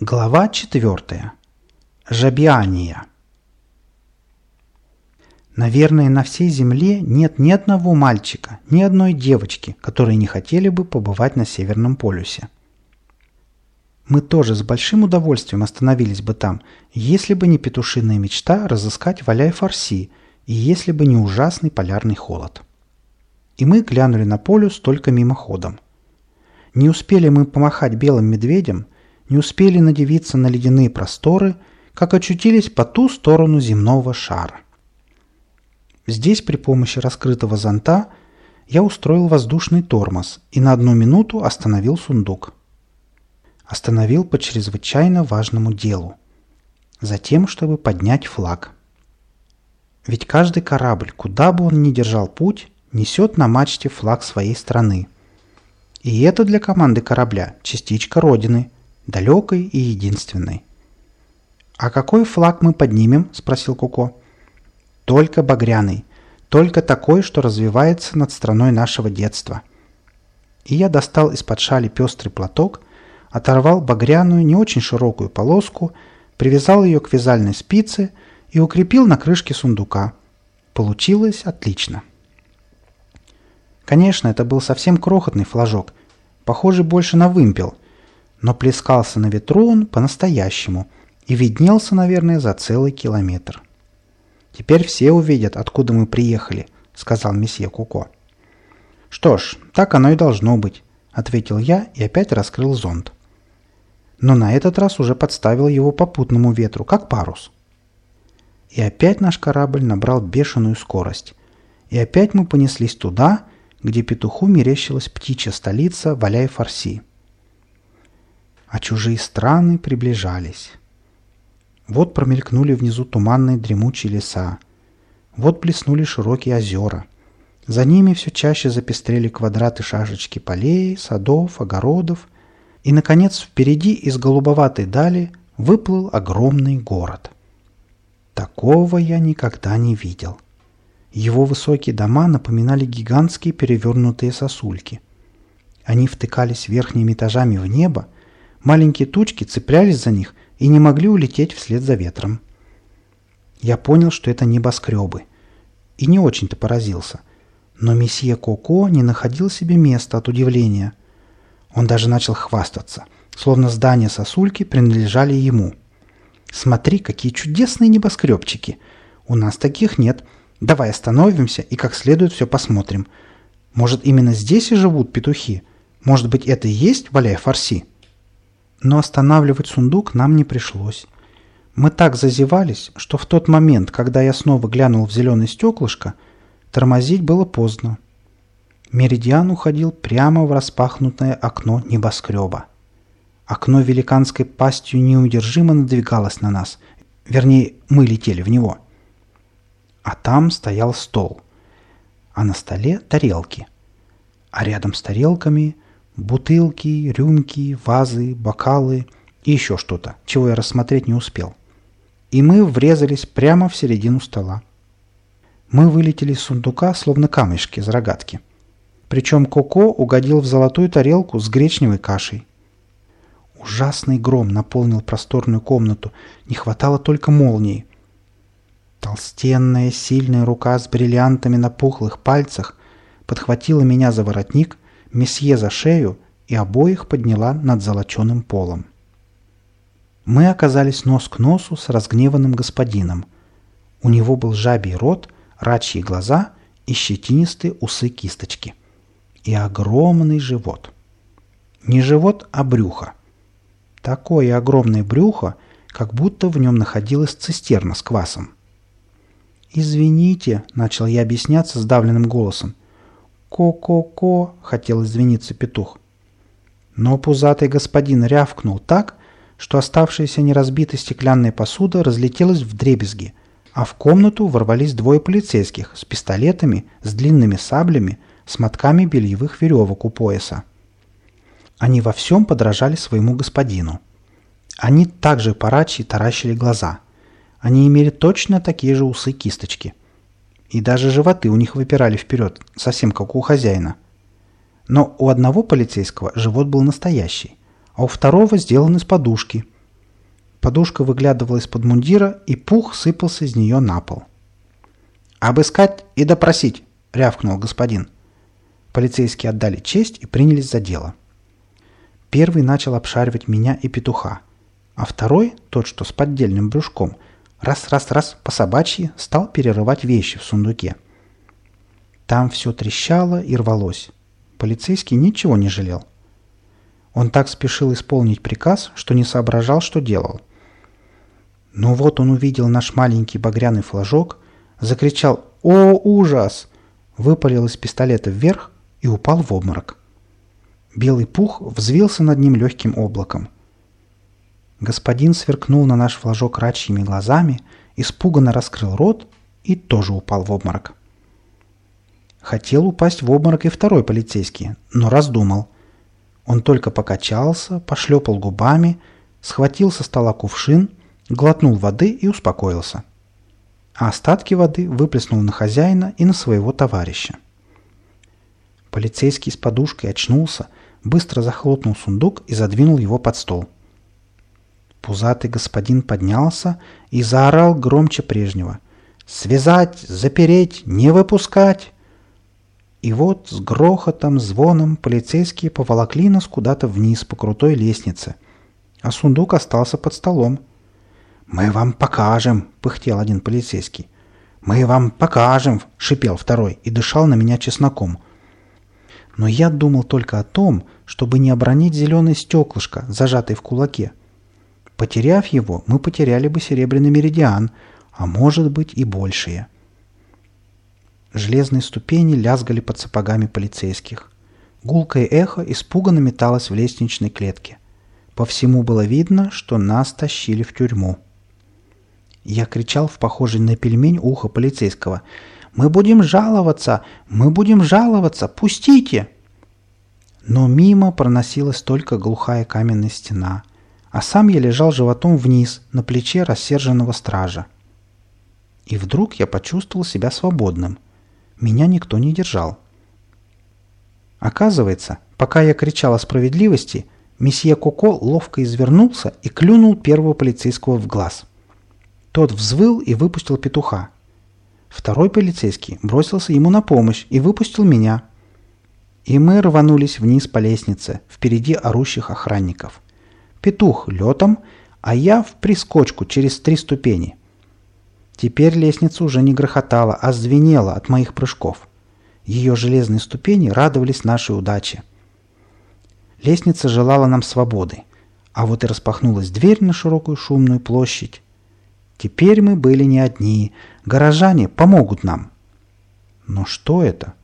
Глава 4. Жабиания. Наверное, на всей земле нет ни одного мальчика, ни одной девочки, которые не хотели бы побывать на Северном полюсе. Мы тоже с большим удовольствием остановились бы там, если бы не петушиная мечта разыскать Валяй-Фарси и если бы не ужасный полярный холод. И мы глянули на полюс только мимоходом. Не успели мы помахать белым медведем – не успели надевиться на ледяные просторы, как очутились по ту сторону земного шара. Здесь при помощи раскрытого зонта я устроил воздушный тормоз и на одну минуту остановил сундук. Остановил по чрезвычайно важному делу. Затем, чтобы поднять флаг. Ведь каждый корабль, куда бы он ни держал путь, несет на мачте флаг своей страны. И это для команды корабля частичка Родины – далекой и единственной. «А какой флаг мы поднимем?» – спросил Куко. «Только багряный, только такой, что развивается над страной нашего детства». И я достал из-под шали пестрый платок, оторвал багряную, не очень широкую полоску, привязал ее к вязальной спице и укрепил на крышке сундука. Получилось отлично. Конечно, это был совсем крохотный флажок, похожий больше на вымпел – но плескался на ветру он по-настоящему и виднелся, наверное, за целый километр. «Теперь все увидят, откуда мы приехали», — сказал месье Куко. «Что ж, так оно и должно быть», — ответил я и опять раскрыл зонт. Но на этот раз уже подставил его попутному ветру, как парус. И опять наш корабль набрал бешеную скорость. И опять мы понеслись туда, где петуху мерещилась птичья столица Валяй-Фарси а чужие страны приближались. Вот промелькнули внизу туманные дремучие леса. Вот блеснули широкие озера. За ними все чаще запестрели квадраты шашечки полей, садов, огородов. И, наконец, впереди из голубоватой дали выплыл огромный город. Такого я никогда не видел. Его высокие дома напоминали гигантские перевернутые сосульки. Они втыкались верхними этажами в небо, Маленькие тучки цеплялись за них и не могли улететь вслед за ветром. Я понял, что это небоскребы. И не очень-то поразился. Но месье Коко не находил себе места от удивления. Он даже начал хвастаться, словно здания сосульки принадлежали ему. «Смотри, какие чудесные небоскребчики! У нас таких нет. Давай остановимся и как следует все посмотрим. Может, именно здесь и живут петухи? Может быть, это и есть Валяй-Фарси?» Но останавливать сундук нам не пришлось. Мы так зазевались, что в тот момент, когда я снова глянул в зеленое стеклышко, тормозить было поздно. Меридиан уходил прямо в распахнутое окно небоскреба. Окно великанской пастью неудержимо надвигалось на нас. Вернее, мы летели в него. А там стоял стол. А на столе тарелки. А рядом с тарелками – Бутылки, рюмки, вазы, бокалы и еще что-то, чего я рассмотреть не успел. И мы врезались прямо в середину стола. Мы вылетели из сундука, словно камешки из рогатки. Причем Коко угодил в золотую тарелку с гречневой кашей. Ужасный гром наполнил просторную комнату, не хватало только молнии. Толстенная, сильная рука с бриллиантами на пухлых пальцах подхватила меня за воротник – месье за шею и обоих подняла над золоченым полом. Мы оказались нос к носу с разгневанным господином. У него был жабий рот, рачьи глаза и щетинистые усы-кисточки. И огромный живот. Не живот, а брюхо. Такое огромное брюхо, как будто в нем находилась цистерна с квасом. «Извините», — начал я объясняться сдавленным голосом, — «Ко-ко-ко!» — хотел извиниться петух. Но пузатый господин рявкнул так, что оставшаяся неразбитой стеклянная посуда разлетелась в дребезги, а в комнату ворвались двое полицейских с пистолетами, с длинными саблями, с мотками бельевых веревок у пояса. Они во всем подражали своему господину. Они также парачи таращили глаза. Они имели точно такие же усы-кисточки – и даже животы у них выпирали вперед, совсем как у хозяина. Но у одного полицейского живот был настоящий, а у второго сделан из подушки, Подушка выглядывала из-под мундира, и пух сыпался из нее на пол. «Обыскать и допросить!» — рявкнул господин. Полицейские отдали честь и принялись за дело. Первый начал обшаривать меня и петуха, а второй, тот, что с поддельным брюшком, раз-раз-раз по собачьи стал перерывать вещи в сундуке. Там все трещало и рвалось. Полицейский ничего не жалел. Он так спешил исполнить приказ, что не соображал, что делал. Но вот он увидел наш маленький багряный флажок, закричал «О, ужас!», выпалил из пистолета вверх и упал в обморок. Белый пух взвился над ним легким облаком. Господин сверкнул на наш флажок рачьими глазами, испуганно раскрыл рот и тоже упал в обморок. Хотел упасть в обморок и второй полицейский, но раздумал. Он только покачался, пошлепал губами, схватил со стола кувшин, глотнул воды и успокоился. А остатки воды выплеснул на хозяина и на своего товарища. Полицейский с подушкой очнулся, быстро захлопнул сундук и задвинул его под стол. Пузатый господин поднялся и заорал громче прежнего. «Связать! Запереть! Не выпускать!» И вот с грохотом, звоном полицейские поволокли нас куда-то вниз по крутой лестнице, а сундук остался под столом. «Мы вам покажем!» — пыхтел один полицейский. «Мы вам покажем!» — шипел второй и дышал на меня чесноком. Но я думал только о том, чтобы не обронить зеленое стеклышко, зажатое в кулаке. Потеряв его, мы потеряли бы серебряный меридиан, а может быть и большие. Железные ступени лязгали под сапогами полицейских. Гулкое эхо испуганно металось в лестничной клетке. По всему было видно, что нас тащили в тюрьму. Я кричал в похожий на пельмень ухо полицейского. «Мы будем жаловаться! Мы будем жаловаться! Пустите!» Но мимо проносилась только глухая каменная стена, а сам я лежал животом вниз на плече рассерженного стража. И вдруг я почувствовал себя свободным. Меня никто не держал. Оказывается, пока я кричал о справедливости, месье Коко ловко извернулся и клюнул первого полицейского в глаз. Тот взвыл и выпустил петуха. Второй полицейский бросился ему на помощь и выпустил меня. И мы рванулись вниз по лестнице, впереди орущих охранников. Петух летом, а я в прискочку через три ступени. Теперь лестница уже не грохотала, а звенела от моих прыжков. Ее железные ступени радовались нашей удаче. Лестница желала нам свободы, а вот и распахнулась дверь на широкую шумную площадь. Теперь мы были не одни, горожане помогут нам. Но что это?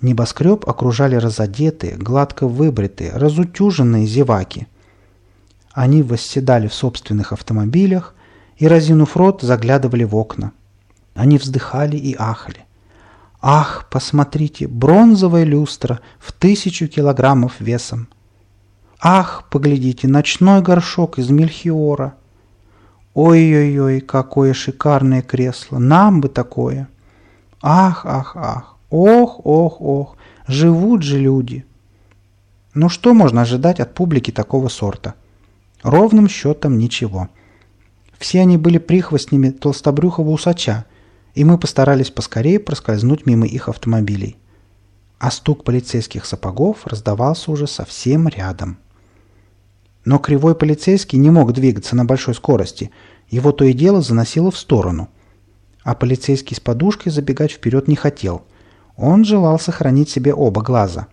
Небоскреб окружали разодетые, гладко выбритые, разутюженные зеваки. Они восседали в собственных автомобилях, и, разинув рот, заглядывали в окна. Они вздыхали и ахали. «Ах, посмотрите, бронзовая люстра в тысячу килограммов весом! Ах, поглядите, ночной горшок из мельхиора! Ой-ой-ой, какое шикарное кресло! Нам бы такое! Ах, ах, ах! Ох, ох, ох! Живут же люди!» Ну что можно ожидать от публики такого сорта? Ровным счетом ничего. Все они были прихвостнями толстобрюхого усача, и мы постарались поскорее проскользнуть мимо их автомобилей. А стук полицейских сапогов раздавался уже совсем рядом. Но кривой полицейский не мог двигаться на большой скорости, его то и дело заносило в сторону. А полицейский с подушкой забегать вперед не хотел. Он желал сохранить себе оба глаза.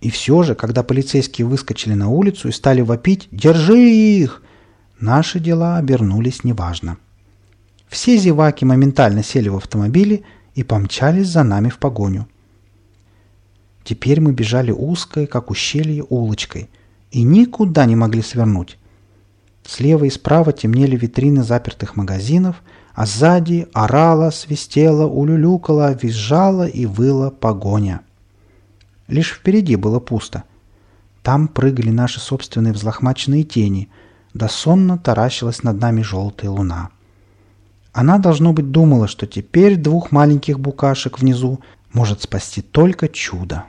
И все же, когда полицейские выскочили на улицу и стали вопить «Держи их!», Наши дела обернулись неважно. Все зеваки моментально сели в автомобили и помчались за нами в погоню. Теперь мы бежали узкой, как ущелье, улочкой, и никуда не могли свернуть. Слева и справа темнели витрины запертых магазинов, а сзади орала, свистела, улюлюкала, визжала и выла погоня. Лишь впереди было пусто. Там прыгали наши собственные взлохмаченные тени – да сонно таращилась над нами желтая луна. Она, должно быть, думала, что теперь двух маленьких букашек внизу может спасти только чудо.